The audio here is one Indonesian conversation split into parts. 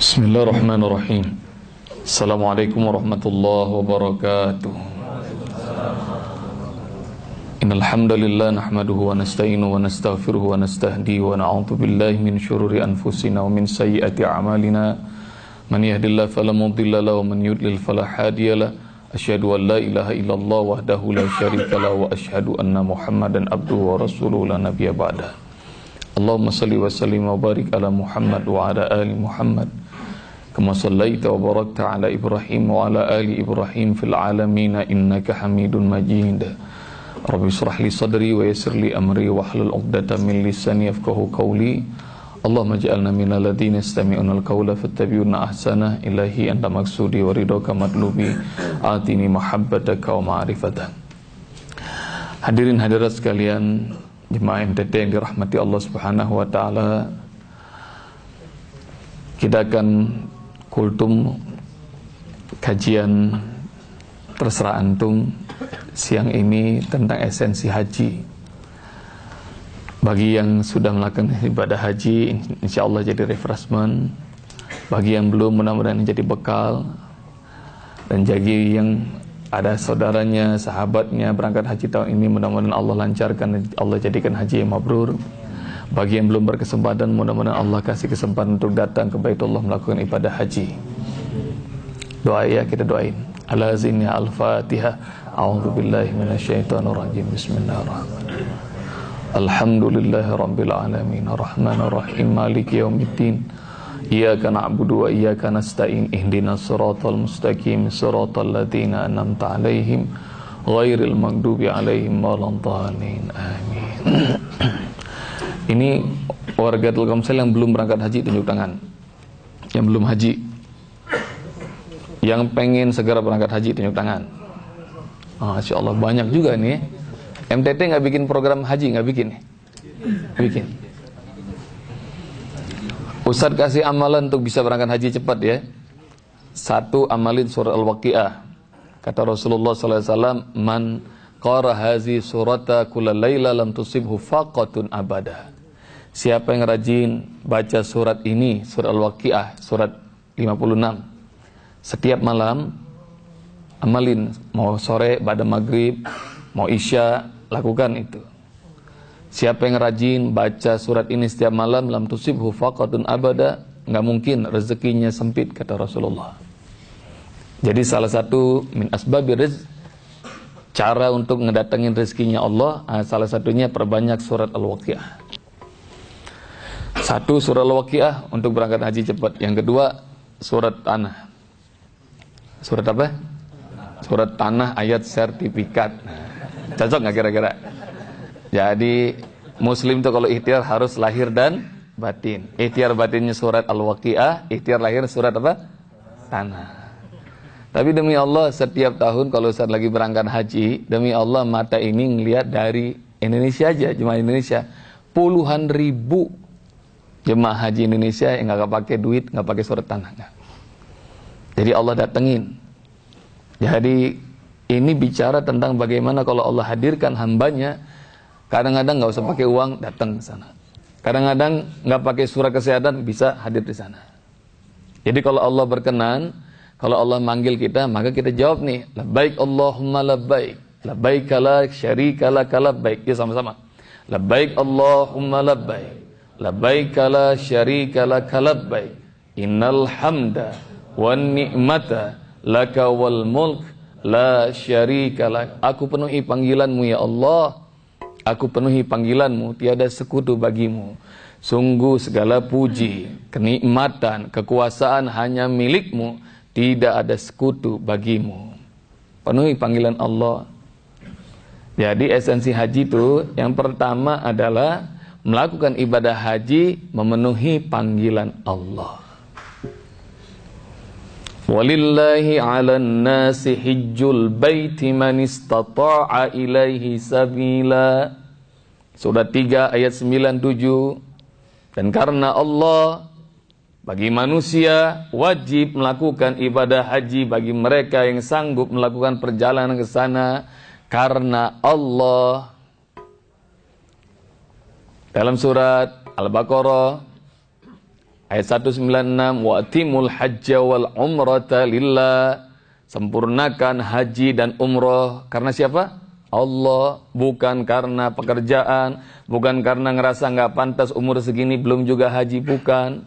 بسم الله الرحمن الرحيم السلام عليكم ورحمة الله وبركاته إن الحمد لله نحمده ونستعينه ونستغفره ونستهديه ونعوذ بالله من شرور أنفسنا ومن سيئات أعمالنا من يهد الله فلا مضل له ومن يضلل فلا هادي له أشهد أن لا إله إلا الله وحده لا شريك له وأشهد أن محمدا عبده ورسوله لا نبي بعده اللهم صل وسلم وبارك على محمد وعلى آل محمد كما صليت وبركت على إبراهيم وعلى آل إبراهيم في العالمين إنك حميد مجيد رب اشرح لي صدري ويسر لي أمري واحلل عقدة من لساني يفقه قولي Allahumma ja'alna minal ladhina istami'una al-qawla fattabi'una ahsana. Ilahi anta maksudi wa ridhoka matlubi. Atini mahabbataka wa ma'rifata Hadirin hadirat sekalian jemaah MTT yang dirahmati Allah Subhanahu wa taala kita akan kultum kajian terserah antum siang ini tentang esensi haji. Bagi yang sudah melakukan ibadah haji, insya Allah jadi refreshment. Bagi yang belum, mudah-mudahan jadi bekal. Dan bagi yang ada saudaranya, sahabatnya berangkat haji tahun ini mudah-mudahan Allah lancarkan Allah jadikan haji yang mabrur. Bagi yang belum berkesempatan mudah-mudahan Allah kasih kesempatan untuk datang ke Baitullah melakukan ibadah haji. Doa ya kita doain. Ala zinni al-fatihah. A'udzu billahi alhamdulillahi rabbil alamin arrahmanir rahim maliki yaumiddin Iyyaka na'budu wa iyyaka nasta'in ihdinas siratal mustaqim siratal ladzina an'amta 'alaihim ghairil maghdubi 'alaihim waladdallin amin. Ini warga Telkomsel yang belum berangkat haji tunjuk tangan. Yang belum haji. Yang pengen segera berangkat haji tunjuk tangan. Masya Allah banyak juga nih. MTT nggak bikin program haji nggak bikin? Bikin. Ustaz kasih amalan untuk bisa berangkat haji cepat ya. Satu amalin surah Al-Waqiah. Kata Rasulullah SAW, Man qara hazi surata kula layla lam tusibhu faqatun abada. Siapa yang rajin baca surat ini, surah Al-Waqiah, surat 56. Setiap malam, amalin. Mau sore, pada maghrib, mau isya, lakukan itu. Siapa yang rajin baca surat ini setiap malam lam tusibhu faqatun abada, nggak mungkin rezekinya sempit kata Rasulullah. Jadi salah satu min asbabi rizq cara untuk ngedatengin rezekinya Allah, ah, salah satunya perbanyak surat Al-Waqiah. Satu surat Al-Waqiah untuk berangkat haji cepat. Yang kedua surat tanah. Surat apa? Surat tanah ayat sertifikat. Cocok nggak kira-kira? Jadi Muslim itu kalau ikhtiar harus lahir dan batin. Ikhtiar batinnya surat Al-Waqiah, ikhtiar lahir surat apa? Tanah. Tapi demi Allah setiap tahun kalau saat lagi berangkat haji, demi Allah mata ini ngelihat dari Indonesia aja, jemaah Indonesia, puluhan ribu jemaah haji Indonesia yang nggak pakai duit, nggak pakai surat tanah. Jadi Allah datengin. Jadi ini bicara tentang bagaimana kalau Allah hadirkan hambanya Kadang-kadang nggak usah pakai uang, datang ke sana. Kadang-kadang nggak pakai surat kesehatan bisa hadir di sana. Jadi kalau Allah berkenan, kalau Allah manggil kita, maka kita jawab nih, labbaik Allahumma labbaik. Labbaik la syarika lak labbaik. Ya sama-sama. Labbaik Allahumma labbaik. Labbaik la syarika lak labbaik. Innal hamda wan ni'mata laka wal mulk la syarika lak. Aku penuhi panggilanmu ya Allah Aku penuhi panggilanmu, tiada sekutu bagimu. Sungguh segala puji, kenikmatan, kekuasaan hanya milikmu, tidak ada sekutu bagimu. Penuhi panggilan Allah. Jadi esensi haji itu yang pertama adalah melakukan ibadah haji memenuhi panggilan Allah. Walillahi 'alan nasi hijjul baiti man istata'a ilaihi sabila. Surat 3 ayat 97. Dan karena Allah Bagi manusia wajib melakukan ibadah haji bagi mereka yang sanggup melakukan perjalanan ke sana karena Allah. Dalam surat Al-Baqarah ayat 196 wa timul hajja wal umrata lillah sempurnakan haji dan umroh karena siapa? Allah bukan karena pekerjaan, bukan karena ngerasa nggak pantas umur segini belum juga haji bukan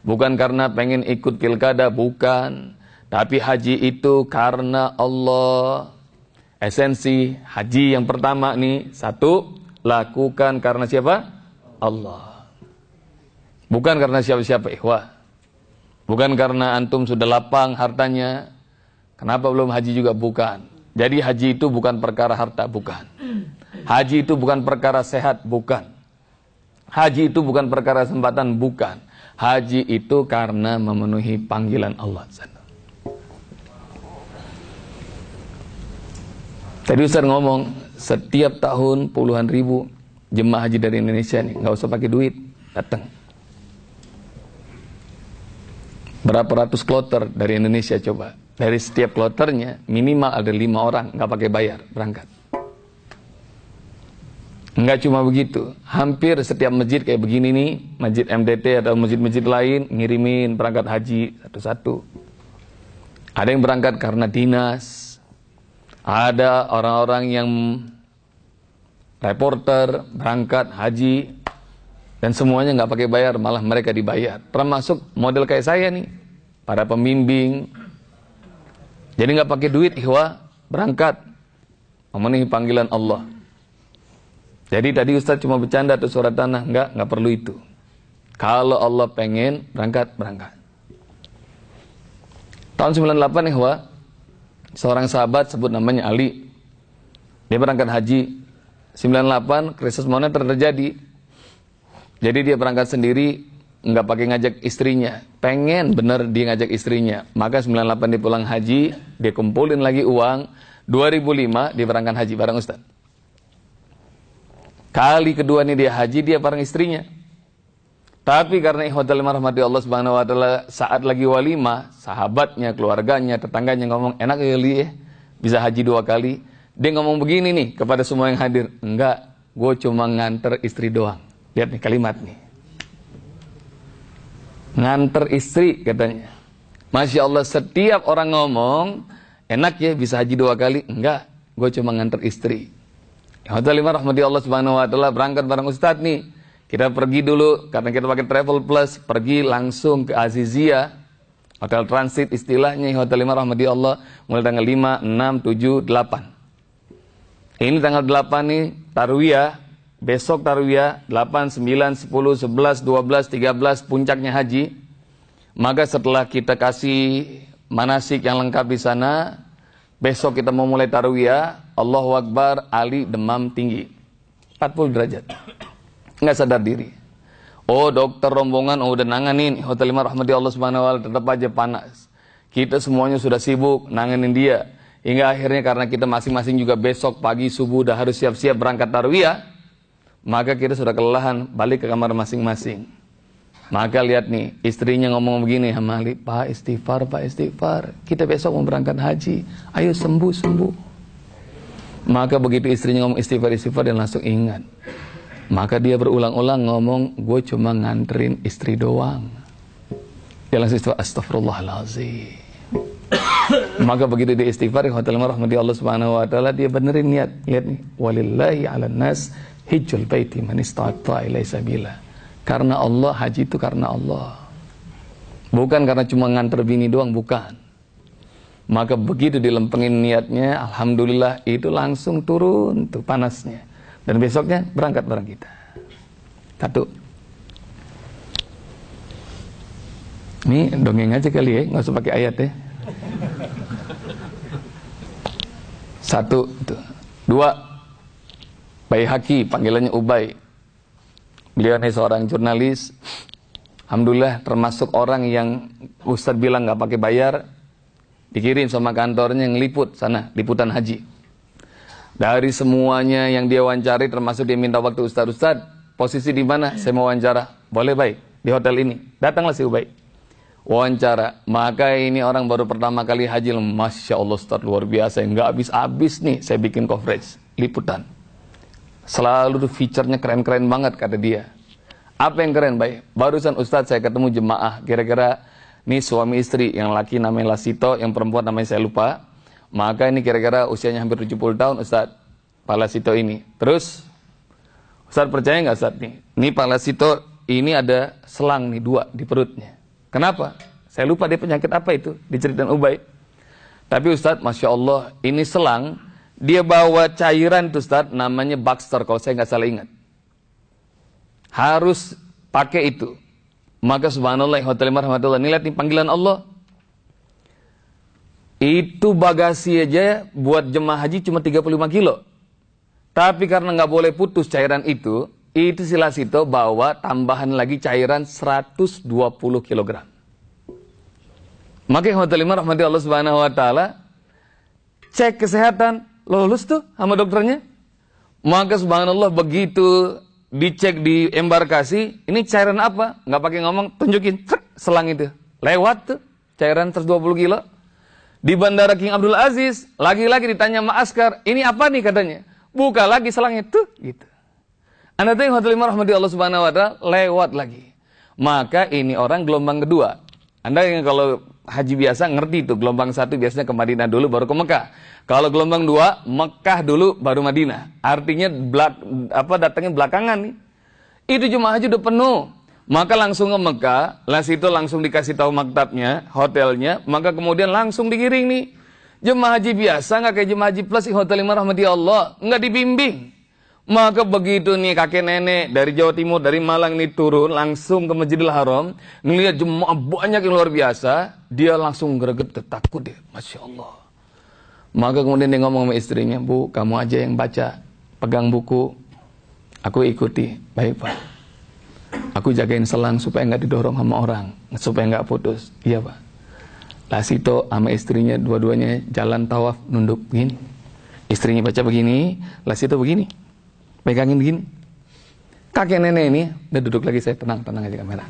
Bukan karena pengen ikut pilkada, bukan. Tapi haji itu karena Allah. Esensi haji yang pertama nih, satu, lakukan karena siapa? Allah. Bukan karena siapa-siapa, ikhwah. Bukan karena antum sudah lapang hartanya. Kenapa belum haji juga? Bukan. Jadi haji itu bukan perkara harta, bukan. Haji itu bukan perkara sehat, bukan. Haji itu bukan perkara kesempatan, bukan. Haji itu karena memenuhi panggilan Allah. Tadi Ustaz ngomong, setiap tahun puluhan ribu jemaah haji dari Indonesia nih, nggak usah pakai duit, datang. Berapa ratus kloter dari Indonesia coba? Dari setiap kloternya minimal ada lima orang, nggak pakai bayar, berangkat. Enggak cuma begitu, hampir setiap masjid kayak begini nih, masjid MDT atau masjid-masjid lain ngirimin berangkat haji satu-satu. Ada yang berangkat karena dinas, ada orang-orang yang reporter berangkat haji dan semuanya nggak pakai bayar, malah mereka dibayar. Termasuk model kayak saya nih, para pembimbing. Jadi nggak pakai duit, ihwa berangkat memenuhi panggilan Allah. Jadi tadi Ustaz cuma bercanda tuh surat tanah, enggak, enggak perlu itu. Kalau Allah pengen berangkat, berangkat. Tahun 98 Wah, seorang sahabat sebut namanya Ali. Dia berangkat haji. 98 krisis moneter terjadi. Jadi dia berangkat sendiri, enggak pakai ngajak istrinya. Pengen bener dia ngajak istrinya. Maka 98 dia pulang haji, dia kumpulin lagi uang. 2005 dia berangkat haji bareng Ustaz. Kali kedua ini dia haji, dia bareng istrinya. Tapi karena ikhwatal rahmati Allah Subhanahu wa taala saat lagi walimah, sahabatnya, keluarganya, tetangganya ngomong, "Enak ya Li ya, bisa haji dua kali." Dia ngomong begini nih kepada semua yang hadir, "Enggak, gue cuma nganter istri doang." Lihat nih kalimat nih. Nganter istri katanya. Masya Allah setiap orang ngomong, enak ya bisa haji dua kali. Enggak, gue cuma nganter istri. Hotel lima rahmati Allah subhanahu wa ta'ala berangkat bareng Ustadz nih. Kita pergi dulu, karena kita pakai travel plus, pergi langsung ke Azizia. Hotel transit istilahnya Hotel lima rahmati Allah mulai tanggal 5, 6, 7, 8. Ini tanggal 8 nih Tarwiyah, besok Tarwiyah 8, 9, 10, 11, 12, 13 puncaknya haji. Maka setelah kita kasih manasik yang lengkap di sana, besok kita mau mulai Tarwiyah, Allahu Akbar, Ali demam tinggi. 40 derajat. Nggak sadar diri. Oh dokter rombongan oh, udah nanganin Hotel Lima Rahmati Allah Subhanahu wa tetap aja panas. Kita semuanya sudah sibuk nanganin dia. Hingga akhirnya karena kita masing-masing juga besok pagi subuh udah harus siap-siap berangkat tarwiyah, maka kita sudah kelelahan balik ke kamar masing-masing. Maka lihat nih, istrinya ngomong begini sama Ali, Pak istighfar, Pak istighfar. Kita besok mau berangkat haji. Ayo sembuh, sembuh. Maka begitu istrinya ngomong istighfar-istighfar dan langsung ingat. Maka dia berulang-ulang ngomong, gue cuma nganterin istri doang. Dia langsung istighfar, astagfirullahaladzim. Maka begitu dia istighfar, hotel rahmati Allah subhanahu wa ta'ala, dia benerin niat. Lihat nih, walillahi ala nas hijjul baiti man ilai sabila. Karena Allah, haji itu karena Allah. Bukan karena cuma nganter bini doang, bukan. Maka begitu dilempengin niatnya, Alhamdulillah itu langsung turun tuh panasnya. Dan besoknya berangkat bareng kita. Satu. Ini dongeng aja kali ya, nggak usah pakai ayat ya. Satu, itu. dua, Bayi Haki, panggilannya Ubay. Beliau ini seorang jurnalis. Alhamdulillah termasuk orang yang Ustadz bilang nggak pakai bayar, dikirim sama kantornya yang liput sana, liputan haji. Dari semuanya yang dia wawancari termasuk dia minta waktu Ustaz Ustaz, posisi di mana? Saya mau wawancara. Boleh baik, di hotel ini. Datanglah si Ubay. wawancara. Maka ini orang baru pertama kali haji, masya Allah Ustaz luar biasa, nggak habis-habis nih saya bikin coverage liputan. Selalu tuh featurenya keren-keren banget kata dia. Apa yang keren baik? Barusan Ustadz saya ketemu jemaah, kira-kira ini suami istri, yang laki namanya Lasito, yang perempuan namanya saya lupa. Maka ini kira-kira usianya hampir 70 tahun Ustadz, Pak Lasito ini. Terus, Ustadz percaya nggak Ustadz nih? Ini Pak Lasito ini ada selang nih dua di perutnya. Kenapa? Saya lupa dia penyakit apa itu, diceritain Ubay. Tapi Ustadz, Masya Allah, ini selang dia bawa cairan tuh Ustaz, namanya Baxter kalau saya nggak salah ingat. Harus pakai itu. Maka subhanallah, hotel lihat nih panggilan Allah. Itu bagasi aja buat jemaah haji cuma 35 kilo. Tapi karena nggak boleh putus cairan itu, itu silasito bawa tambahan lagi cairan 120 kg. Maka hotel rahmatullah Allah subhanahu wa ta'ala, cek kesehatan, Lulus tuh sama dokternya. Maka subhanallah begitu dicek di embarkasi, ini cairan apa? Nggak pakai ngomong, tunjukin, selang itu. Lewat tuh, cairan 120 kilo. Di Bandara King Abdul Aziz, lagi-lagi ditanya sama Askar, ini apa nih katanya? Buka lagi selangnya tuh, gitu. Anda tahu hotel lima rahmati Allah subhanahu wa ta'ala, lewat lagi. Maka ini orang gelombang kedua. Anda yang kalau haji biasa ngerti itu, gelombang satu biasanya ke Madinah dulu, baru ke Mekah. Kalau gelombang dua, Mekah dulu baru Madinah. Artinya belak, apa datangnya belakangan nih. Itu jemaah haji udah penuh. Maka langsung ke Mekah, lah situ langsung dikasih tahu maktabnya, hotelnya, maka kemudian langsung digiring nih. Jemaah haji biasa nggak kayak jemaah haji plus hotel lima rahmati Allah, nggak dibimbing. Maka begitu nih kakek nenek dari Jawa Timur, dari Malang ini turun langsung ke Masjidil Haram, ngelihat jemaah banyak yang luar biasa, dia langsung greget takut deh, masya Allah. Maka kemudian dia ngomong sama istrinya, Bu, kamu aja yang baca, pegang buku, aku ikuti. Baik Pak. Aku jagain selang supaya nggak didorong sama orang, supaya nggak putus. Iya Pak. Lasito sama istrinya dua-duanya jalan tawaf nunduk begini. Istrinya baca begini, Lasito begini. Pegangin begini. Kakek nenek ini udah duduk lagi saya tenang tenang aja kamera.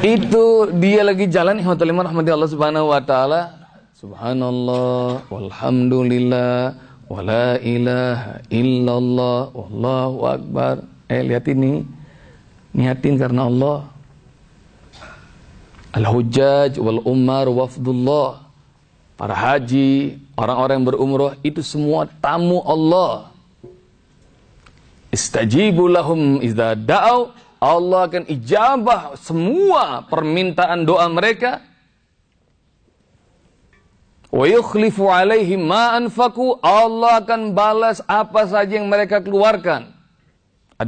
Itu dia lagi jalan lima rahmati Allah subhanahu wa taala Subhanallah walhamdulillah wala ilaha illallah wallahu akbar. Eh lihat ini. Niatin karena Allah. Al-hujjaj wal ummar wafdullah. Para haji, orang-orang yang berumrah itu semua tamu Allah. Istajibu lahum idza da'au. Allah akan ijabah semua permintaan doa mereka Wa yukhlifu alaihim ma anfaku. Allah akan balas apa saja yang mereka keluarkan.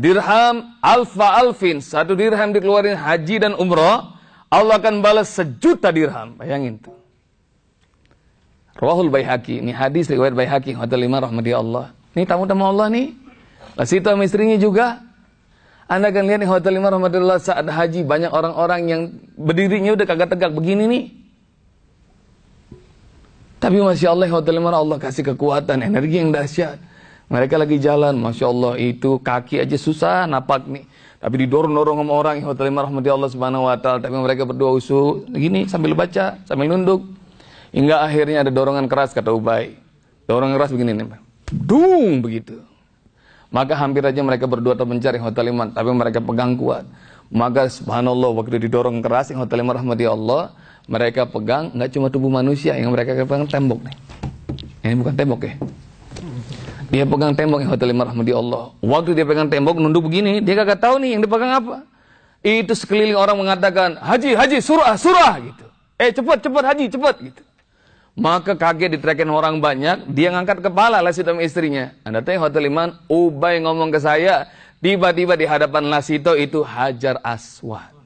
Dirham alfa alfin. Satu dirham dikeluarin haji dan umrah. Allah akan balas sejuta dirham. Bayangin tuh. Rawahul Baihaqi. Ini hadis riwayat Baihaqi. Hotel lima rahmati Allah. Ini tamu-tamu Allah nih. Lah situ istrinya juga. Anda akan lihat di Hotel lima rahmati Allah saat haji. Banyak orang-orang yang berdirinya udah kagak tegak begini nih. Tapi Masya Allah Hotel Allah kasih kekuatan, energi yang dahsyat. Mereka lagi jalan, Masya Allah itu kaki aja susah napak nih. Tapi didorong-dorong sama orang Hotel Imara Rahmati Allah Subhanahu Wa Taala. Tapi mereka berdua usul gini sambil baca, sambil nunduk. Hingga akhirnya ada dorongan keras kata Ubay. Dorongan keras begini nih. Dung begitu. Maka hampir aja mereka berdua mencari Hotel Iman. Tapi mereka pegang kuat. Maka subhanallah waktu didorong keras Hotel Iman Rahmati Allah mereka pegang nggak cuma tubuh manusia yang mereka pegang tembok nih. Ini bukan tembok ya. Dia pegang tembok yang hotel lima rahmati Allah. Waktu dia pegang tembok nunduk begini, dia kagak tahu nih yang dipegang apa. Itu sekeliling orang mengatakan, "Haji, haji, surah, surah" gitu. Eh, cepat, cepat haji, cepat gitu. Maka kaget diterakin orang banyak, dia ngangkat kepala Lasito sama istrinya. Anda tahu hotel iman, Ubay ngomong ke saya, tiba-tiba di hadapan Lasito itu Hajar Aswad.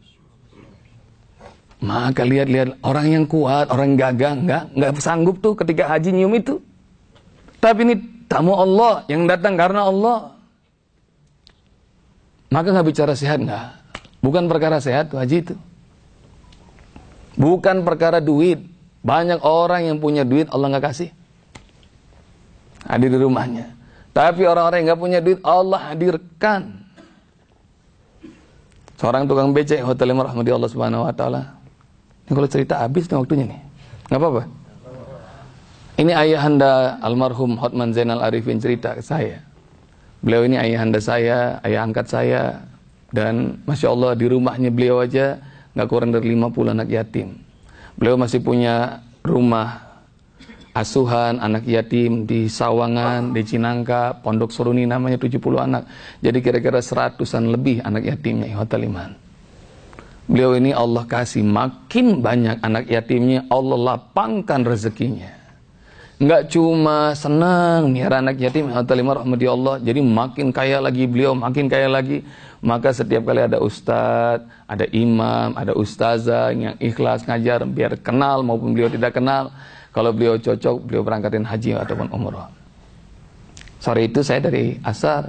Maka lihat-lihat orang yang kuat, orang yang gagah, enggak, enggak sanggup tuh ketika haji nyium itu. Tapi ini tamu Allah yang datang karena Allah. Maka nggak bicara sehat nggak? Bukan perkara sehat tuh haji itu. Bukan perkara duit. Banyak orang yang punya duit Allah nggak kasih. Hadir di rumahnya. Tapi orang-orang yang nggak punya duit Allah hadirkan. Seorang tukang becak hotel yang rahmati Allah Subhanahu wa taala. Ini kalau cerita habis nih waktunya nih. Enggak apa-apa. Ini ayahanda almarhum Hotman Zainal Arifin cerita ke saya. Beliau ini ayahanda saya, ayah angkat saya dan masya Allah di rumahnya beliau aja nggak kurang dari 50 anak yatim. Beliau masih punya rumah asuhan anak yatim di Sawangan, di Cinangka, Pondok Seruni namanya 70 anak. Jadi kira-kira seratusan lebih anak yatimnya Hotel Iman. Beliau ini Allah kasih makin banyak anak yatimnya, Allah lapangkan rezekinya. Enggak cuma senang miara anak yatim Iman rahmati Allah, jadi makin kaya lagi beliau, makin kaya lagi. Maka setiap kali ada ustadz, ada imam, ada ustazah yang ikhlas ngajar biar kenal maupun beliau tidak kenal, kalau beliau cocok, beliau berangkatin haji ataupun umroh. Sore itu saya dari asar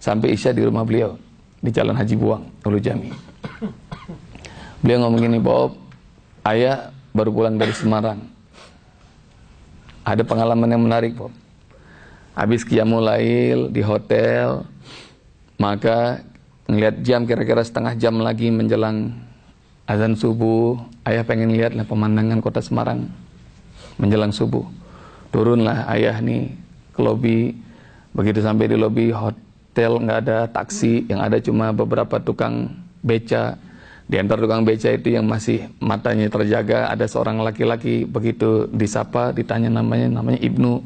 sampai isya di rumah beliau di Jalan Haji Buang, Ulu Jami. Beliau ngomong gini, Bob, ayah baru pulang dari Semarang. Ada pengalaman yang menarik, Bob. Habis kiamulail di hotel, maka ngeliat jam kira-kira setengah jam lagi menjelang azan subuh, ayah pengen lihat lah pemandangan kota Semarang menjelang subuh. Turunlah ayah nih ke lobi. Begitu sampai di lobi hotel nggak ada taksi, yang ada cuma beberapa tukang beca. Di antara tukang beca itu yang masih matanya terjaga ada seorang laki-laki begitu disapa ditanya namanya namanya Ibnu.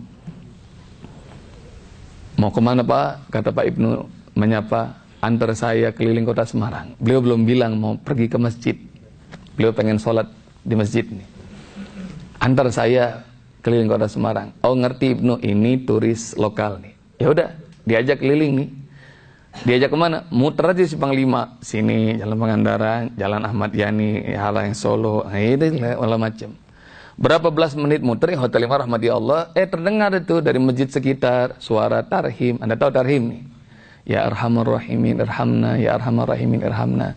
Mau ke mana Pak? Kata Pak Ibnu menyapa antar saya keliling kota Semarang. Beliau belum bilang mau pergi ke masjid. Beliau pengen sholat di masjid nih antar saya keliling kota Semarang. Oh ngerti Ibnu ini turis lokal nih. Ya udah diajak keliling nih. Diajak ke mana? Muter aja si Panglima. Sini Jalan Pangandaran, Jalan Ahmad Yani, Halang Solo, nah, itu lah macam. Berapa belas menit muter ya Hotel Lima Rahmati Allah, eh terdengar itu dari masjid sekitar suara tarhim. Anda tahu tarhim nih? Ya Arhamar Rahimin Irhamna, Ya Arhamar Rahimin Irhamna.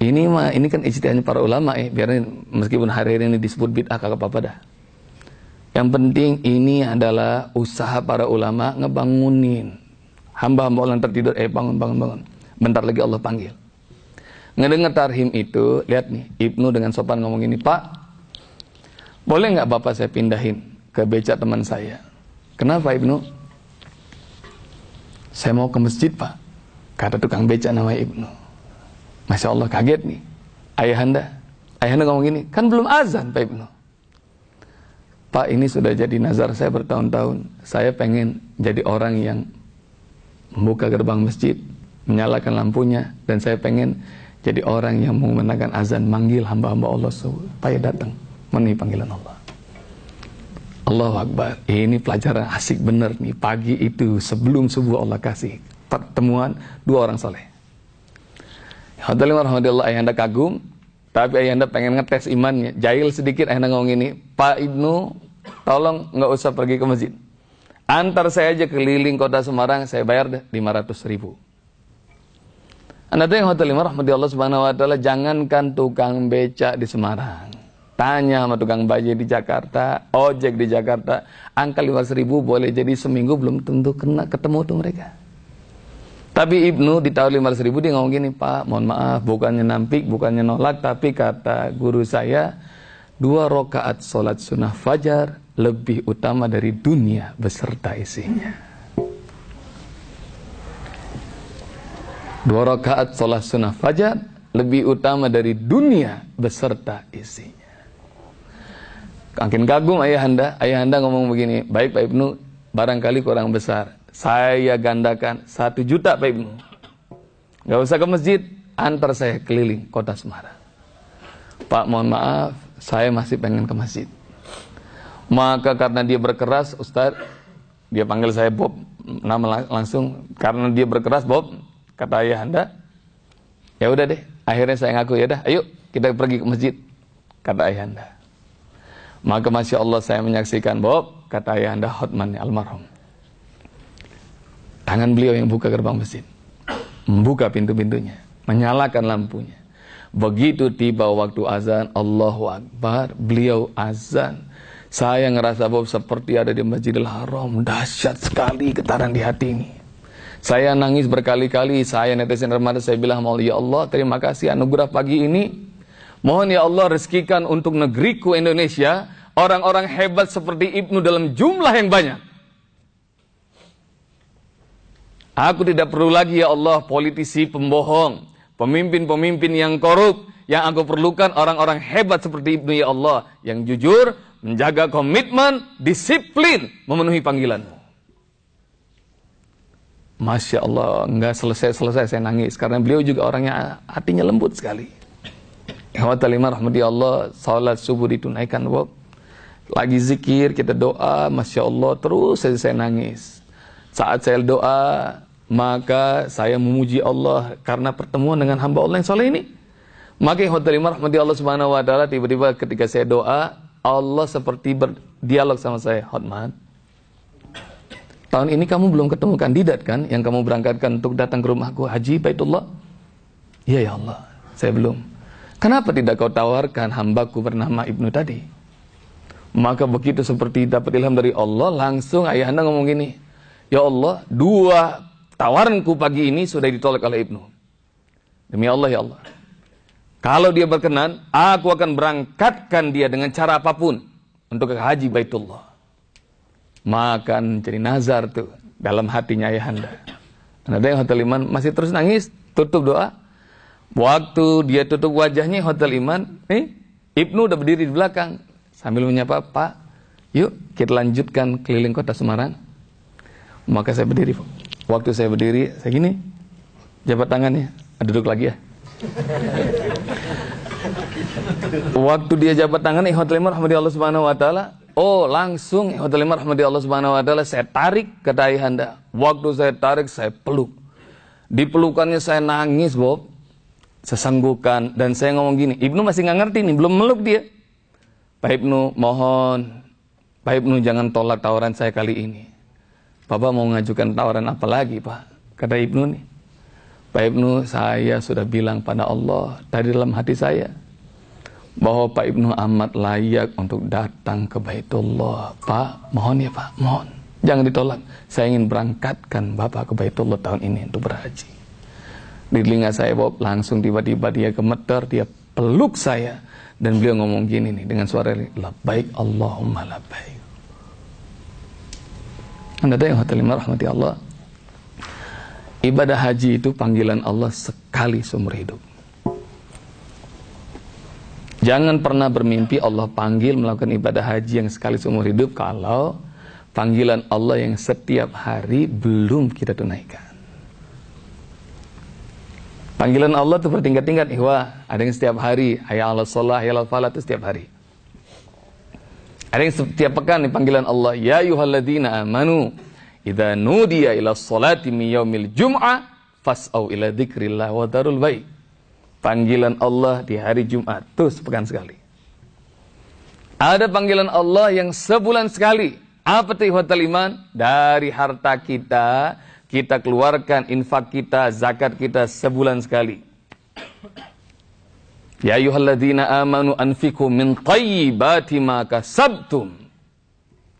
Ini mah ini kan ijtihadnya para ulama ya, biar meskipun hari ini disebut bid'ah kagak apa-apa dah. Yang penting ini adalah usaha para ulama ngebangunin. Hamba-hamba Allah tertidur, eh bangun, bangun, bangun. Bentar lagi Allah panggil. Ngedengar tarhim itu, lihat nih, Ibnu dengan sopan ngomong ini, Pak, boleh nggak Bapak saya pindahin ke beca teman saya? Kenapa Ibnu? Saya mau ke masjid, Pak. Kata tukang beca nama Ibnu. Masya Allah kaget nih. Ayahanda. Ayahanda ngomong gini, kan belum azan Pak Ibnu. Pak ini sudah jadi nazar saya bertahun-tahun. Saya pengen jadi orang yang membuka gerbang masjid, menyalakan lampunya, dan saya pengen jadi orang yang menggunakan azan manggil hamba-hamba Allah supaya datang memenuhi panggilan Allah. Allahu Akbar. Ini pelajaran asik bener nih. Pagi itu sebelum subuh Allah kasih pertemuan dua orang soleh. Hotel rahmatullah ayahanda kagum, tapi ayahanda pengen ngetes imannya. Jahil sedikit ayahanda ngomong ini, Pak Ibnu, tolong nggak usah pergi ke masjid. Antar saya aja keliling kota Semarang, saya bayar deh 500 ribu. Anda tahu yang hotel lima rahmatullah subhanahu wa ta'ala, jangankan tukang beca di Semarang. Tanya sama tukang baju di Jakarta, ojek di Jakarta, angka 500 ribu boleh jadi seminggu belum tentu kena ketemu tuh mereka. Tapi Ibnu di tahun 500 ribu dia ngomong gini, Pak, mohon maaf, bukannya nampik, bukannya nolak, tapi kata guru saya, dua rakaat sholat sunnah fajar lebih utama dari dunia beserta isinya. Dua rakaat sholat sunnah fajar lebih utama dari dunia beserta isinya. Makin kagum ayah anda, ayah anda ngomong begini, baik Pak Ibnu, barangkali kurang besar. Saya gandakan satu juta Pak Ibnu. Gak usah ke masjid, antar saya keliling kota Semarang. Pak mohon maaf, saya masih pengen ke masjid. Maka karena dia berkeras, Ustaz, dia panggil saya Bob, nama langsung. Karena dia berkeras, Bob, kata ayah anda, ya udah deh. Akhirnya saya ngaku ya dah, ayo kita pergi ke masjid, kata ayah anda. Maka masya Allah saya menyaksikan Bob, kata ayah anda Hotman almarhum. Tangan beliau yang buka gerbang masjid. Membuka pintu-pintunya. Menyalakan lampunya. Begitu tiba waktu azan, Allahu Akbar, beliau azan. Saya ngerasa bahwa seperti ada di Masjidil Haram, dahsyat sekali getaran di hati ini. Saya nangis berkali-kali, saya netizen remaja, saya bilang, Ya Allah, terima kasih anugerah pagi ini. Mohon ya Allah rezekikan untuk negeriku Indonesia, orang-orang hebat seperti Ibnu dalam jumlah yang banyak. Aku tidak perlu lagi ya Allah politisi pembohong, pemimpin-pemimpin yang korup. Yang aku perlukan orang-orang hebat seperti Ibnu ya Allah yang jujur, menjaga komitmen, disiplin, memenuhi panggilanmu. Masya Allah, nggak selesai-selesai saya nangis karena beliau juga orangnya hatinya lembut sekali. Hawatalimah rahmati Allah, salat subuh ditunaikan, Bob. Lagi zikir, kita doa, Masya Allah, terus saya nangis. Saat saya doa, maka saya memuji Allah karena pertemuan dengan hamba Allah yang soleh ini. Maka yang terima rahmati Allah subhanahu wa ta'ala tiba-tiba ketika saya doa, Allah seperti berdialog sama saya. Hotman, tahun ini kamu belum ketemu kandidat kan yang kamu berangkatkan untuk datang ke rumahku haji baitullah? Iya ya Allah, saya belum. Kenapa tidak kau tawarkan hambaku bernama Ibnu tadi? Maka begitu seperti dapat ilham dari Allah, langsung ayahanda ngomong gini, Ya Allah, dua tawaranku pagi ini sudah ditolak oleh Ibnu. Demi Allah ya Allah. Kalau dia berkenan, aku akan berangkatkan dia dengan cara apa pun untuk ke haji Baitullah. Makan jadi nazar tuh dalam hatinya ayahanda. Ada yang Hotel Iman masih terus nangis, tutup doa. Waktu dia tutup wajahnya Hotel Iman, nih Ibnu udah berdiri di belakang sambil menyapa, Pak, yuk kita lanjutkan keliling kota Semarang. Maka saya berdiri, Waktu saya berdiri, saya gini, jabat tangannya, duduk lagi ya. Waktu dia jabat tangan, ikhwatul iman Allah subhanahu wa ta'ala, oh langsung ikhwatul iman Allah subhanahu wa ta'ala, saya tarik ke ayahanda. Waktu saya tarik, saya peluk. Di pelukannya saya nangis, Bob. Sesanggukan. Dan saya ngomong gini, Ibnu masih nggak ngerti nih, belum meluk dia. Pak Ibnu, mohon. Pak Ibnu jangan tolak tawaran saya kali ini. Bapak mau mengajukan tawaran apa lagi Pak? Kata Ibnu nih. Pak Ibnu saya sudah bilang pada Allah dari dalam hati saya bahwa Pak Ibnu amat layak untuk datang ke Baitullah. Pak, mohon ya Pak, mohon. Jangan ditolak. Saya ingin berangkatkan Bapak ke Baitullah tahun ini untuk berhaji. Di telinga saya Bob langsung tiba-tiba dia gemeter, dia peluk saya dan beliau ngomong gini nih dengan suara baik Allahumma baik. Anda tahu yang rahmati Allah. Ibadah haji itu panggilan Allah sekali seumur hidup. Jangan pernah bermimpi Allah panggil melakukan ibadah haji yang sekali seumur hidup kalau panggilan Allah yang setiap hari belum kita tunaikan. Panggilan Allah itu bertingkat-tingkat, ihwa. Ada yang setiap hari, hayya ala sholah, hayya ala falah itu setiap hari. Ada yang setiap pekan panggilan Allah, ya yuhalladina amanu, idza nudiya ila sholati mi yaumil jum'ah fas'au ila dzikrillah wa darul baik. Panggilan Allah di hari Jumat tuh sepekan sekali. Ada panggilan Allah yang sebulan sekali. Apa itu iman? Dari harta kita, kita keluarkan infak kita, zakat kita sebulan sekali. Ya ayyuhalladzina amanu anfiqu min thayyibati ma kasabtum.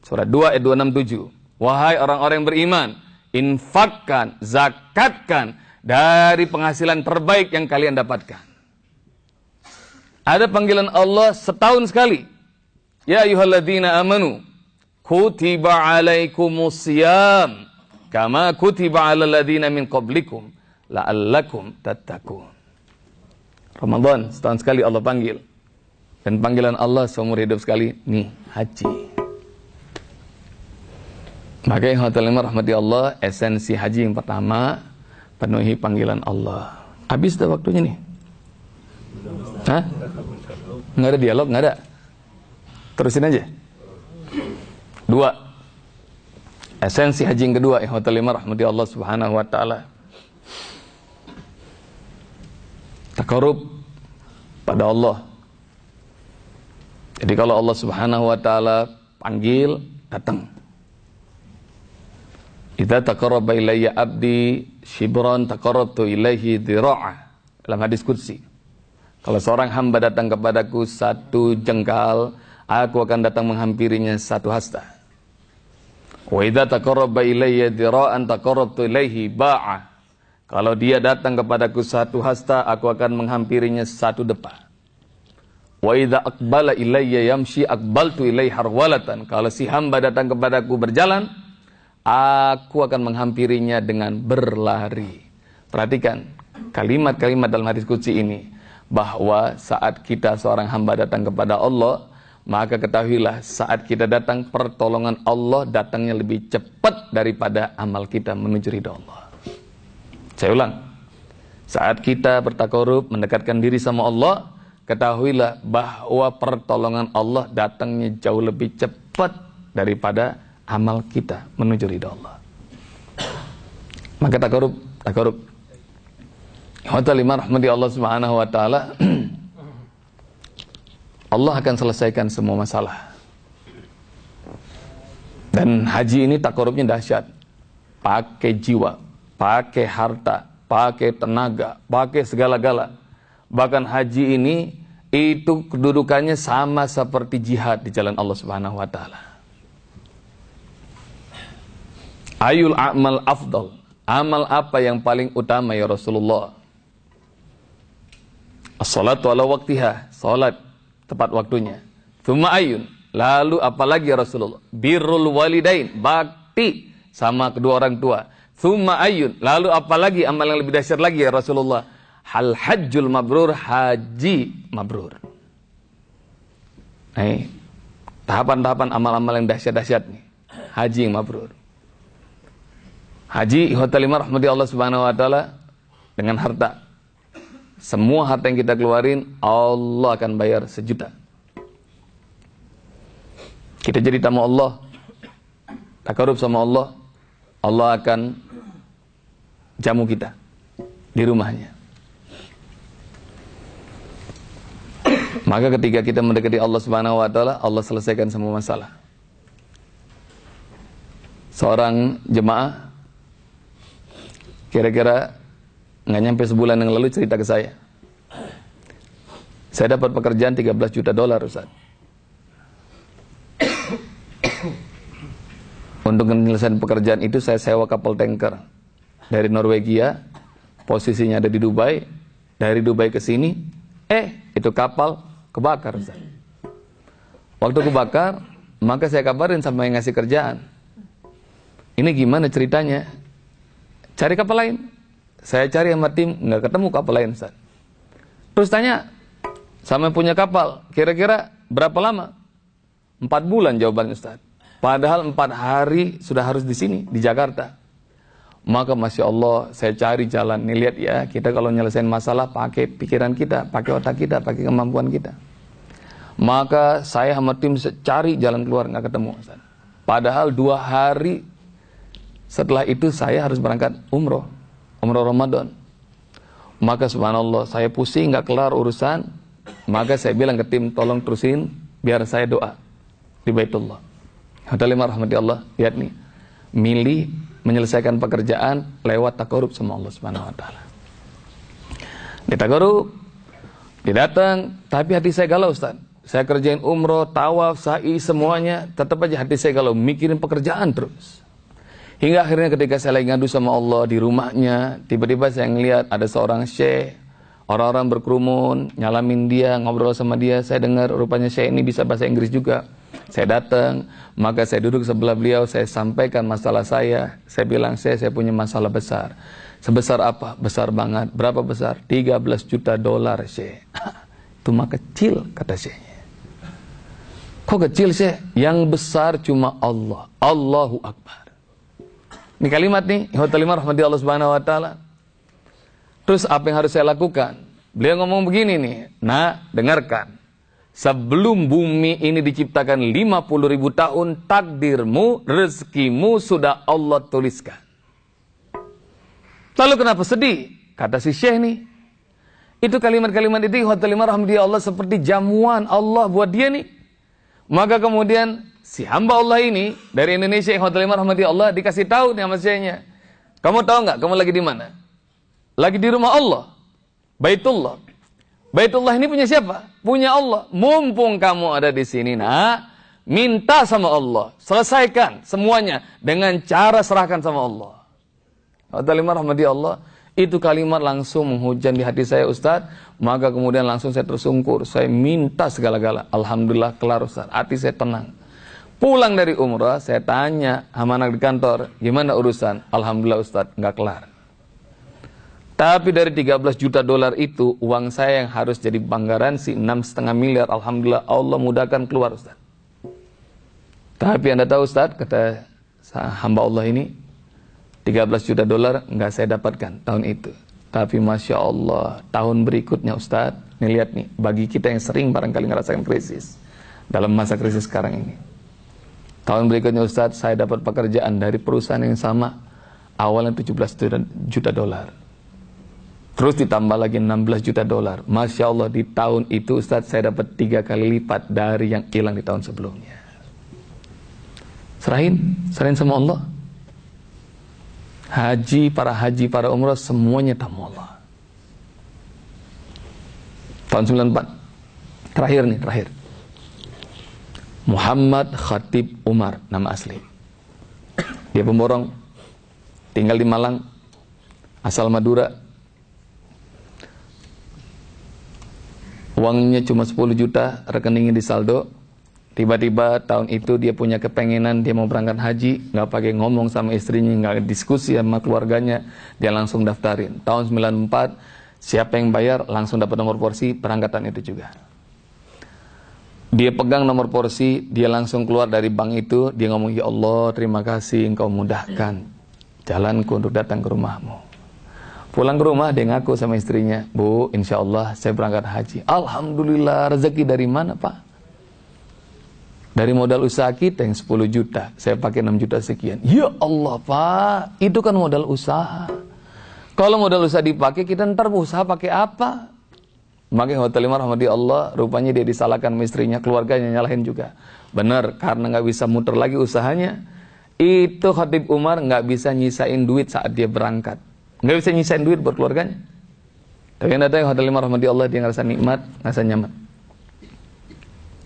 Surah 2 ayat 267. Wahai orang-orang yang beriman, infakkan, zakatkan dari penghasilan terbaik yang kalian dapatkan. Ada panggilan Allah setahun sekali. Ya ayyuhalladzina amanu kutiba alaikumusiyam kama kutiba alal ladzina min qablikum la'allakum tattaqun. Ramadan setahun sekali Allah panggil. Dan panggilan Allah seumur hidup sekali, nih haji. Maka yang lima rahmati Allah, esensi haji yang pertama, penuhi panggilan Allah. Habis dah waktunya nih. Hah? Nggak ada dialog, nggak ada. Terusin aja. Dua. Esensi haji yang kedua, yang lima rahmati Allah subhanahu wa ta'ala. Takarub pada Allah. Jadi kalau Allah Subhanahu wa taala panggil, datang. Idza taqarraba ilayya abdi shibran taqarrabtu ilaihi dhira'a. Dalam hadis qudsi. Kalau seorang hamba datang kepadaku satu jengkal, aku akan datang menghampirinya satu hasta. Wa idza taqarraba ilayya dira'an taqarrabtu ilaihi ba'a. Kalau dia datang kepadaku satu hasta, aku akan menghampirinya satu depa. Wa idza aqbala ilayya yamshi aqbaltu ilaihi harwalatan. Kalau si hamba datang kepadaku berjalan, aku akan menghampirinya dengan berlari. Perhatikan kalimat-kalimat dalam hadis qudsi ini bahwa saat kita seorang hamba datang kepada Allah, maka ketahuilah saat kita datang pertolongan Allah datangnya lebih cepat daripada amal kita menuju ridha Allah. Saya ulang. Saat kita bertakarub mendekatkan diri sama Allah, ketahuilah bahwa pertolongan Allah datangnya jauh lebih cepat daripada amal kita menuju ridha Allah. Maka. Wa ta'ala rahmati Allah Subhanahu wa taala Allah akan selesaikan semua masalah. Dan haji ini takarubnya dahsyat. Pakai jiwa, pakai harta, pakai tenaga, pakai segala-gala. Bahkan haji ini itu kedudukannya sama seperti jihad di jalan Allah Subhanahu wa taala. Ayul amal afdal. Amal apa yang paling utama ya Rasulullah? As-salatu ala waktiha. Salat tepat waktunya. Thumma ayun. Lalu apalagi ya Rasulullah? Birrul walidain, bakti sama kedua orang tua. Thumma ayun. Lalu apalagi amal yang lebih dahsyat lagi ya Rasulullah? Hal hajjul mabrur, haji mabrur. Nah, tahapan-tahapan amal-amal yang dahsyat-dahsyat nih. Haji yang mabrur. Haji hotel lima rahmati Allah Subhanahu wa taala dengan harta semua harta yang kita keluarin, Allah akan bayar sejuta. Kita jadi tamu Allah, takarub sama Allah, Allah akan jamu kita di rumahnya. Maka ketika kita mendekati Allah Subhanahu wa taala, Allah selesaikan semua masalah. Seorang jemaah kira-kira nggak nyampe sebulan yang lalu cerita ke saya. Saya dapat pekerjaan 13 juta dolar Ustaz. Untuk menyelesaikan pekerjaan itu saya sewa kapal tanker dari Norwegia, posisinya ada di Dubai. Dari Dubai ke sini, eh itu kapal kebakar Ustaz. Waktu kebakar, maka saya kabarin sama yang ngasih kerjaan. Ini gimana ceritanya? Cari kapal lain. Saya cari sama tim, nggak ketemu kapal lain, Ustaz. Terus tanya, sama punya kapal, kira-kira berapa lama? Empat bulan jawabannya Ustaz. Padahal empat hari sudah harus di sini, di Jakarta. Maka Masya Allah, saya cari jalan. Nih lihat ya, kita kalau nyelesain masalah pakai pikiran kita, pakai otak kita, pakai kemampuan kita. Maka saya sama tim cari jalan keluar, nggak ketemu. Padahal dua hari setelah itu saya harus berangkat umroh umrah Ramadan. Maka subhanallah, saya pusing nggak kelar urusan, maka saya bilang ke tim, tolong terusin biar saya doa di Baitullah. Hadalimah rahmati Allah, lihat nih, milih menyelesaikan pekerjaan lewat takarub sama Allah Subhanahu wa taala. Di takarub, dia datang, tapi hati saya galau Ustaz. Saya kerjain umroh, tawaf, sa'i, semuanya, tetap aja hati saya galau, mikirin pekerjaan terus. Hingga akhirnya ketika saya lagi ngadu sama Allah di rumahnya, tiba-tiba saya ngelihat ada seorang syekh, orang-orang berkerumun, nyalamin dia, ngobrol sama dia. Saya dengar rupanya syekh ini bisa bahasa Inggris juga. Saya datang, maka saya duduk sebelah beliau, saya sampaikan masalah saya. Saya bilang, saya, saya punya masalah besar. Sebesar apa? Besar banget. Berapa besar? 13 juta dolar, syekh. Itu mah kecil, kata syekhnya. Kok kecil, syekh? Yang besar cuma Allah. Allahu Akbar. Ini kalimat nih, hotelimah rahmati Allah subhanahu wa ta'ala. Terus apa yang harus saya lakukan? Beliau ngomong begini nih, nah dengarkan. Sebelum bumi ini diciptakan 50 ribu tahun, takdirmu, rezekimu sudah Allah tuliskan. Lalu kenapa sedih? Kata si Syekh nih. Itu kalimat-kalimat itu hotelimah rahmati Allah seperti jamuan Allah buat dia nih. Maka kemudian si hamba Allah ini dari Indonesia hotel rahmati Allah dikasih tahu nih sama syekhnya. Kamu tahu nggak kamu lagi di mana? Lagi di rumah Allah. Baitullah. Baitullah ini punya siapa? Punya Allah. Mumpung kamu ada di sini, nah, minta sama Allah. Selesaikan semuanya dengan cara serahkan sama Allah. Kata rahmati Allah, itu kalimat langsung menghujan di hati saya Ustaz. Maka kemudian langsung saya tersungkur. Saya minta segala-gala. Alhamdulillah kelar Ustaz. Hati saya tenang. Pulang dari umrah, saya tanya sama anak di kantor, gimana urusan? Alhamdulillah Ustaz, nggak kelar. Tapi dari 13 juta dolar itu, uang saya yang harus jadi bank garansi 6,5 miliar, Alhamdulillah Allah mudahkan keluar Ustaz. Tapi anda tahu Ustaz, kata hamba Allah ini, 13 juta dolar nggak saya dapatkan tahun itu. Tapi Masya Allah, tahun berikutnya Ustaz, nih lihat nih, bagi kita yang sering barangkali ngerasakan krisis, dalam masa krisis sekarang ini. Tahun berikutnya Ustaz, saya dapat pekerjaan dari perusahaan yang sama, awalnya 17 juta dolar. Terus ditambah lagi 16 juta dolar. Masya Allah di tahun itu Ustaz saya dapat tiga kali lipat dari yang hilang di tahun sebelumnya. Serahin, serahin sama Allah. Haji, para haji, para umrah, semuanya tamu Allah. Tahun 94. Terakhir nih, terakhir. Muhammad Khatib Umar, nama asli. Dia pemborong, tinggal di Malang, asal Madura. Uangnya cuma 10 juta, rekeningnya di saldo, Tiba-tiba tahun itu dia punya kepengenan dia mau berangkat haji, nggak pakai ngomong sama istrinya, nggak diskusi sama keluarganya, dia langsung daftarin. Tahun 94 siapa yang bayar langsung dapat nomor porsi perangkatan itu juga. Dia pegang nomor porsi, dia langsung keluar dari bank itu, dia ngomong, "Ya Allah, terima kasih engkau mudahkan jalanku untuk datang ke rumahmu." Pulang ke rumah dia ngaku sama istrinya, "Bu, insya Allah saya berangkat haji." Alhamdulillah, rezeki dari mana, Pak? Dari modal usaha kita yang 10 juta, saya pakai 6 juta sekian. Ya Allah Pak, itu kan modal usaha. Kalau modal usaha dipakai, kita ntar usaha pakai apa? Makanya Hotel Lima Rahmati Allah, rupanya dia disalahkan istrinya, keluarganya nyalahin juga. Benar, karena nggak bisa muter lagi usahanya. Itu Khatib Umar nggak bisa nyisain duit saat dia berangkat. Nggak bisa nyisain duit buat keluarganya. Tapi yang datang Hotel Lima Rahmati Allah, dia ngerasa nikmat, ngerasa nyaman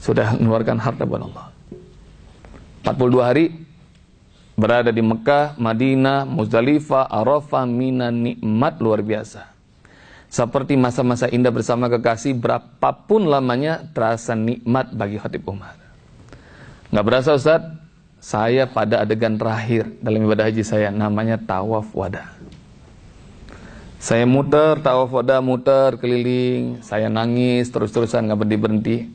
sudah mengeluarkan harta buat Allah. 42 hari berada di Mekah, Madinah, Muzdalifah, Arafah, Mina, nikmat luar biasa. Seperti masa-masa indah bersama kekasih, berapapun lamanya terasa nikmat bagi Khatib Umar. Nggak berasa Ustaz, saya pada adegan terakhir dalam ibadah haji saya, namanya tawaf wada. Saya muter, tawaf wada, muter, keliling, saya nangis terus-terusan nggak berhenti-berhenti.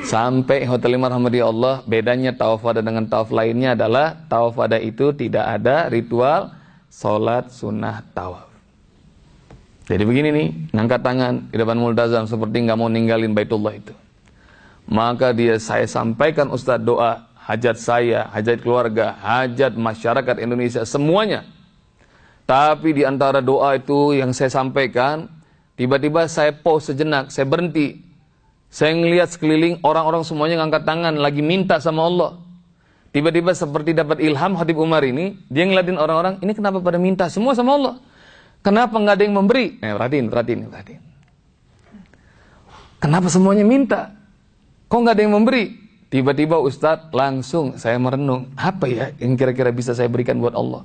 Sampai Hotel Lima Rahmati Allah, bedanya tawaf wada dengan tawaf lainnya adalah tawaf wada itu tidak ada ritual sholat sunnah tawaf. Jadi begini nih, ngangkat tangan di depan multazam seperti nggak mau ninggalin Baitullah itu. Maka dia saya sampaikan Ustadz doa hajat saya, hajat keluarga, hajat masyarakat Indonesia semuanya. Tapi di antara doa itu yang saya sampaikan, tiba-tiba saya pause sejenak, saya berhenti saya ngelihat sekeliling orang-orang semuanya ngangkat tangan lagi minta sama Allah. Tiba-tiba seperti dapat ilham Habib Umar ini, dia ngeliatin orang-orang, ini kenapa pada minta semua sama Allah? Kenapa nggak ada yang memberi? Eh, perhatiin, perhatiin, perhatiin. Kenapa semuanya minta? Kok nggak ada yang memberi? Tiba-tiba Ustadz langsung saya merenung, apa ya yang kira-kira bisa saya berikan buat Allah?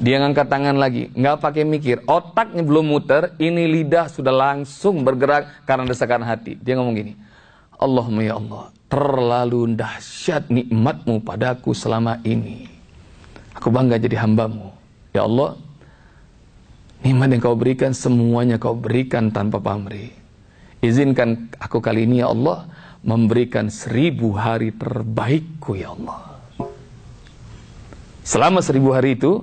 Dia ngangkat tangan lagi, nggak pakai mikir. Otaknya belum muter, ini lidah sudah langsung bergerak karena desakan hati. Dia ngomong gini, Allahumma ya Allah, terlalu dahsyat nikmatmu padaku selama ini. Aku bangga jadi hambamu. Ya Allah, nikmat yang kau berikan semuanya kau berikan tanpa pamrih. Izinkan aku kali ini ya Allah, memberikan seribu hari terbaikku ya Allah. Selama seribu hari itu,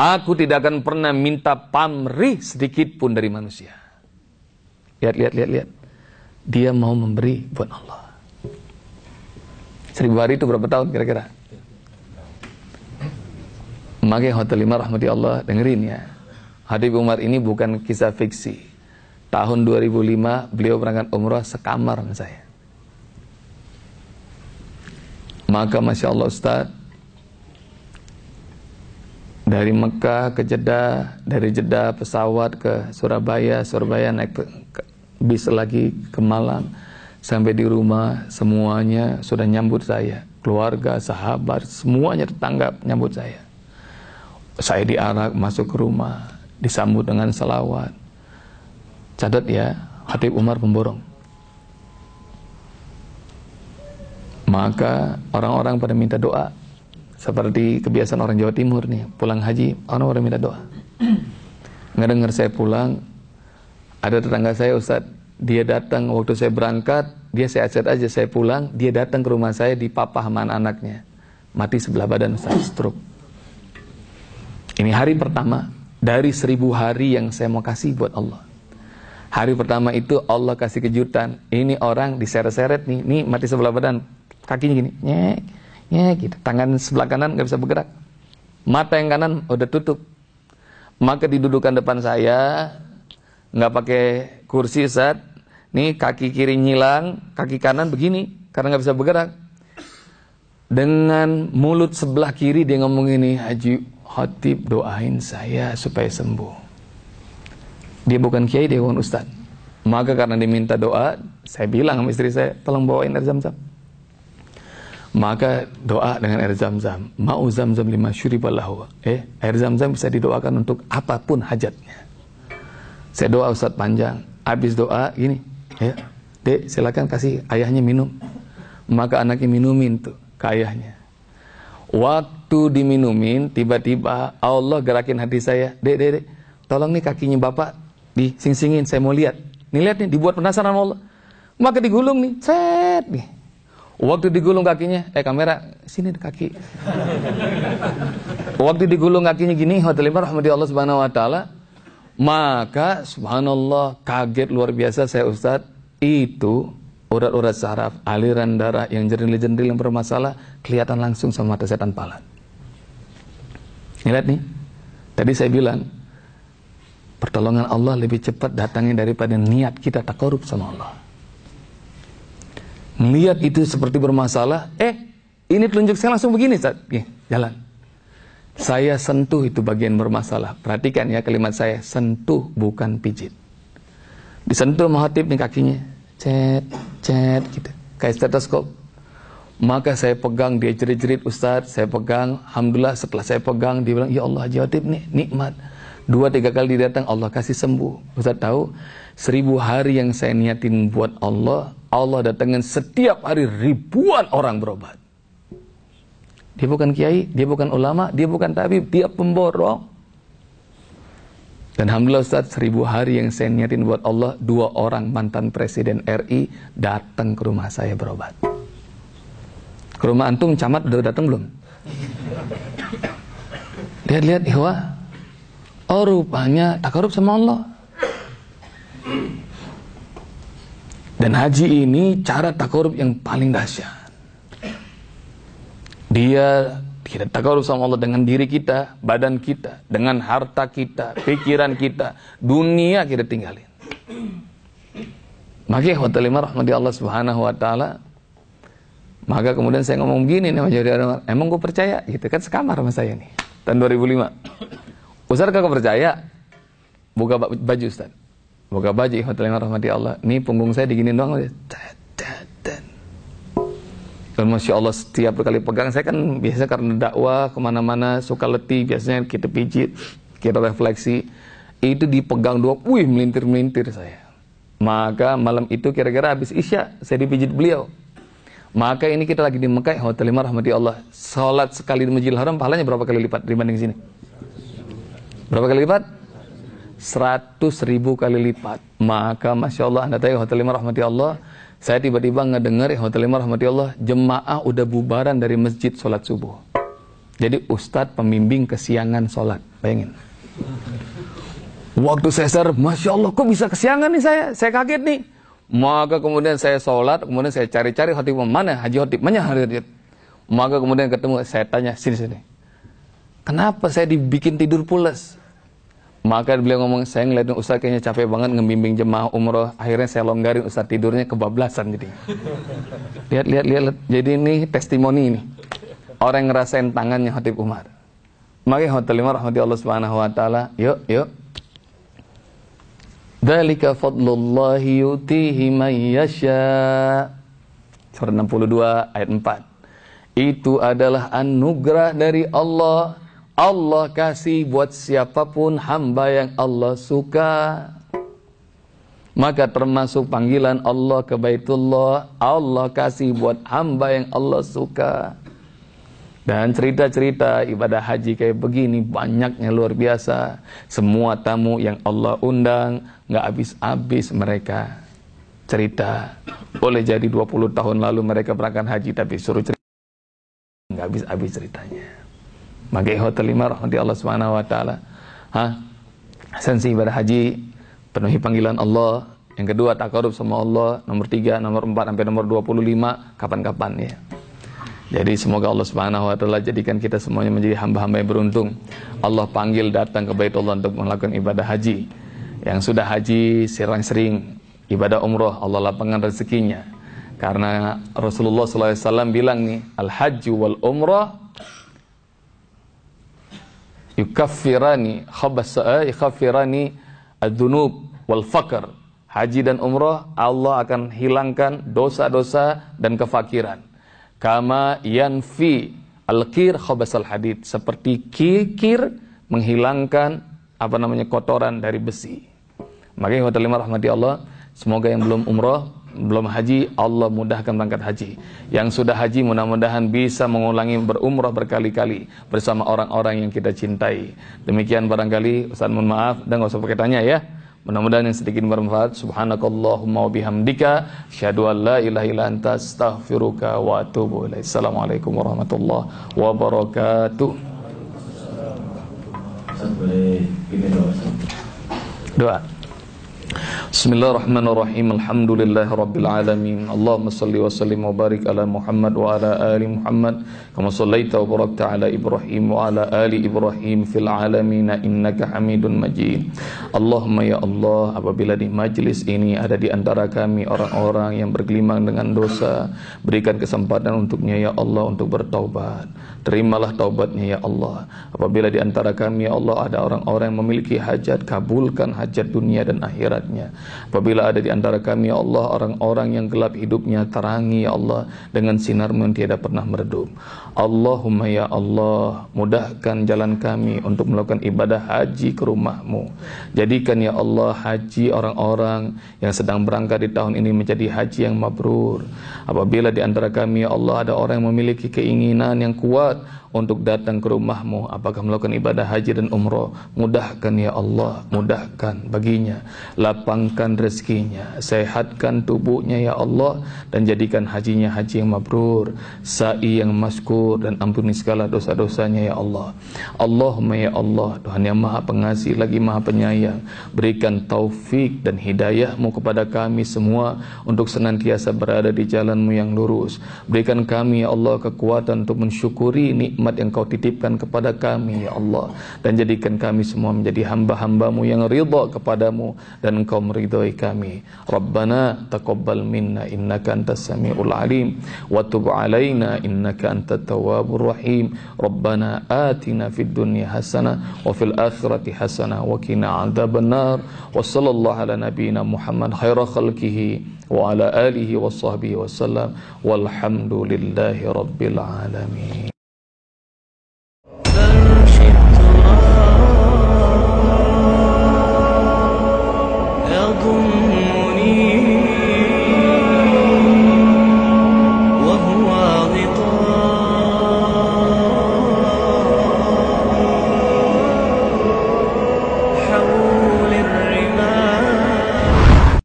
Aku tidak akan pernah minta pamrih sedikit pun dari manusia. Lihat, lihat, lihat, lihat. Dia mau memberi buat Allah. Seribu hari itu berapa tahun kira-kira? Makanya Hotel Lima Rahmati Allah dengerin ya. Habib Umar ini bukan kisah fiksi. Tahun 2005 beliau berangkat umrah sekamar dengan saya. Maka Masya Allah Ustaz dari Mekah ke Jeddah, dari Jeddah pesawat ke Surabaya, Surabaya naik bis lagi ke Malang, Sampai di rumah semuanya sudah nyambut saya. Keluarga, sahabat, semuanya tetangga nyambut saya. Saya diarak masuk ke rumah, disambut dengan salawat. Catat ya, Hatib Umar pemborong. Maka orang-orang pada minta doa. Seperti kebiasaan orang Jawa Timur nih, pulang haji, orang-orang minta doa. Nggak dengar saya pulang, ada tetangga saya Ustadz, dia datang waktu saya berangkat, dia sehat-sehat aja, saya pulang, dia datang ke rumah saya di papa sama anaknya. Mati sebelah badan, saya stroke. Ini hari pertama dari seribu hari yang saya mau kasih buat Allah. Hari pertama itu Allah kasih kejutan. Ini orang diseret-seret nih, nih mati sebelah badan, kakinya gini, nyek, nyek gitu. Tangan sebelah kanan nggak bisa bergerak. Mata yang kanan udah tutup. Maka didudukan depan saya, nggak pakai kursi saat nih kaki kiri nyilang kaki kanan begini karena nggak bisa bergerak dengan mulut sebelah kiri dia ngomong ini Haji Hotip doain saya supaya sembuh dia bukan kiai dia bukan ustad maka karena diminta doa saya bilang sama istri saya tolong bawain air zam-zam maka doa dengan air zam-zam mau zam-zam lima syuriballahu eh air zam-zam bisa didoakan untuk apa pun hajatnya saya doa Ustadz panjang. Habis doa gini, ya. Dek, silakan kasih ayahnya minum. Maka anaknya minumin tuh ke ayahnya. Waktu diminumin, tiba-tiba Allah gerakin hati saya. Dek, dek, dek, tolong nih kakinya bapak dising-singin, saya mau lihat. Nih lihat nih, dibuat penasaran Allah. Maka digulung nih, set nih. Waktu digulung kakinya, eh kamera, sini kaki. Waktu digulung kakinya gini, hotel rahmati Allah subhanahu wa ta'ala, maka subhanallah kaget luar biasa saya Ustadz itu urat-urat saraf, aliran darah yang jendil-jendil yang bermasalah kelihatan langsung sama mata setan palat. Lihat nih, tadi saya bilang pertolongan Allah lebih cepat datangnya daripada niat kita tak korup sama Allah. Melihat itu seperti bermasalah, eh ini telunjuk saya langsung begini, Ustaz. jalan. Saya sentuh itu bagian bermasalah. Perhatikan ya kalimat saya, sentuh bukan pijit. Disentuh mahatib nih kakinya. Cet, cet gitu. Kayak stetoskop. Maka saya pegang, dia jerit-jerit Ustadz, saya pegang. Alhamdulillah setelah saya pegang, dia bilang, Ya Allah Haji Hatib nih, nikmat. Dua tiga kali dia datang, Allah kasih sembuh. Ustadz tahu, seribu hari yang saya niatin buat Allah, Allah datangin setiap hari ribuan orang berobat. Dia bukan kiai, dia bukan ulama, dia bukan tabib, dia pemborong. Dan Alhamdulillah Ustaz, seribu hari yang saya niatin buat Allah, dua orang mantan presiden RI datang ke rumah saya berobat. Ke rumah antum, camat udah datang belum? Lihat-lihat, ihwa. Oh rupanya takarub sama Allah. Dan haji ini cara takarub yang paling dahsyat. Dia kita takarub sama Allah dengan diri kita, badan kita, dengan harta kita, pikiran kita, dunia kita tinggalin. Maka wa ta'ala rahmati Allah subhanahu wa ta'ala Maka kemudian saya ngomong gini nih jadi orang, emang gue percaya gitu kan sekamar sama saya nih tahun 2005. Ustaz kagak percaya? Buka baju Ustaz. Buka baju wa ta'ala rahmati Allah. Nih punggung saya diginin doang. Dan Masya Allah setiap kali pegang saya kan biasa karena dakwah ke mana-mana suka letih biasanya kita pijit, kita refleksi. Itu dipegang dua, wih melintir-melintir saya. Maka malam itu kira-kira habis isya saya dipijit beliau. Maka ini kita lagi di Mekah, Hotel Lima Rahmati Allah. Salat sekali di Masjidil Haram pahalanya berapa kali lipat dibanding sini? Berapa kali lipat? Seratus ribu kali lipat. Maka Masya Allah, Anda tahu Hotel Lima Rahmati Allah, saya tiba-tiba ngedengar ya hotel rahmati Allah, jemaah udah bubaran dari masjid sholat subuh. Jadi ustadz pembimbing kesiangan sholat. Bayangin. Waktu saya sadar, Masya Allah kok bisa kesiangan nih saya? Saya kaget nih. Maka kemudian saya sholat, kemudian saya cari-cari hotip mana Haji Hotip, mana Haji Hotip. Maka kemudian ketemu, saya tanya, sini-sini. Kenapa saya dibikin tidur pulas? Maka beliau ngomong, saya ngeliatin Ustaz kayaknya capek banget ngembimbing jemaah umroh. Akhirnya saya longgarin Ustaz tidurnya kebablasan jadi. Lihat, lihat, lihat. Jadi ini testimoni ini. Orang yang ngerasain tangannya Hatib Umar. Maka hotel lima rahmati Allah subhanahu wa ta'ala. Yuk, yuk. Dzalika fadlullahi yutihi man yasha. Surat 62 ayat 4. Itu adalah anugerah dari Allah. Allah kasih buat siapa pun hamba yang Allah suka. Maka termasuk panggilan Allah ke Baitullah, Allah kasih buat hamba yang Allah suka. Dan cerita-cerita ibadah haji kayak begini banyaknya luar biasa. Semua tamu yang Allah undang nggak habis-habis mereka cerita. Boleh jadi 20 tahun lalu mereka berangkat haji tapi suruh cerita nggak habis-habis ceritanya. Maka hotel lima rahmati Allah Subhanahu wa taala. Hah? Sensi ibadah haji penuhi panggilan Allah. Yang kedua takarub sama Allah. Nomor tiga, nomor empat sampai nomor 25 kapan-kapan ya. Jadi semoga Allah Subhanahu wa taala jadikan kita semuanya menjadi hamba-hamba yang beruntung. Allah panggil datang ke Baitullah untuk melakukan ibadah haji. Yang sudah haji sering-sering ibadah umroh Allah lapangkan rezekinya. Karena Rasulullah SAW bilang nih, al-hajju wal umrah yukaffirani khabasa yukaffirani ad-dunub wal faqr. Haji dan umrah Allah akan hilangkan dosa-dosa dan kefakiran kama yanfi al-kir khabasal hadid seperti kikir menghilangkan apa namanya kotoran dari besi. Makanya wa lima rahmati Allah, semoga yang belum umrah, belum haji, Allah mudahkan berangkat haji. Yang sudah haji mudah-mudahan bisa mengulangi berumrah berkali-kali bersama orang-orang yang kita cintai. Demikian barangkali Ustaz mohon maaf dan enggak usah pakai tanya ya. Mudah-mudahan yang sedikit bermanfaat. Subhanakallahumma wa bihamdika asyhadu an la ilaha illa anta astaghfiruka wa atubu ilaik. Assalamualaikum warahmatullahi wabarakatuh. Doa. Bismillahirrahmanirrahim. Alhamdulillahirabbil alamin. Allahumma salli wa sallim wa barik ala Muhammad wa ala ali Muhammad kama sallaita wa barakta ala Ibrahim wa ala ali Ibrahim fil alamin innaka Hamidun Majid. Allahumma ya Allah, apabila di majlis ini ada di antara kami orang-orang yang bergelimang dengan dosa, berikan kesempatan untuknya ya Allah untuk bertaubat. Terimalah taubatnya ya Allah. Apabila di antara kami ya Allah ada orang-orang yang memiliki hajat, kabulkan hajat dunia dan akhirat akhiratnya. Apabila ada di antara kami ya Allah orang-orang yang gelap hidupnya terangi ya Allah dengan sinar yang tiada pernah meredup. Allahumma ya Allah mudahkan jalan kami untuk melakukan ibadah haji ke rumahmu. Jadikan ya Allah haji orang-orang yang sedang berangkat di tahun ini menjadi haji yang mabrur. Apabila di antara kami ya Allah ada orang yang memiliki keinginan yang kuat untuk datang ke rumahmu. Apakah melakukan ibadah haji dan umroh? Mudahkan ya Allah mudahkan baginya. Lapangkan rezekinya. Sehatkan tubuhnya ya Allah dan jadikan hajinya haji yang mabrur sa'i yang maskur dan ampuni segala dosa-dosanya ya Allah. Allahumma ya Allah Tuhan yang maha pengasih lagi maha penyayang. Berikan taufik dan hidayahmu kepada kami semua untuk senantiasa berada di jalanmu yang lurus. Berikan kami ya Allah kekuatan untuk mensyukuri nikmat nikmat yang kau titipkan kepada kami ya Allah. Dan jadikan kami semua menjadi hamba-hambamu yang ridha kepadamu dan engkau meridhai kami. Rabbana taqabbal minna innaka antas samiul alim. Wa tub alaina innaka antat tawwabur rahim. Rabbana atina fid dunya hasanah wa fil akhirati hasanah wa qina adzabannar wa sallallahu ala nabiyyina Muhammad khaira khalqihi alihi wa sahbihi wa sallam. Walhamdulillahi rabbil alamin